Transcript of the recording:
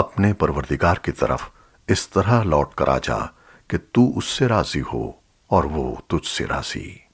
اپنے پروردگار کی طرف اس طرح لوٹ کر آ جا کہ تو اس سے راضی ہو اور وہ تجھ سے راضی۔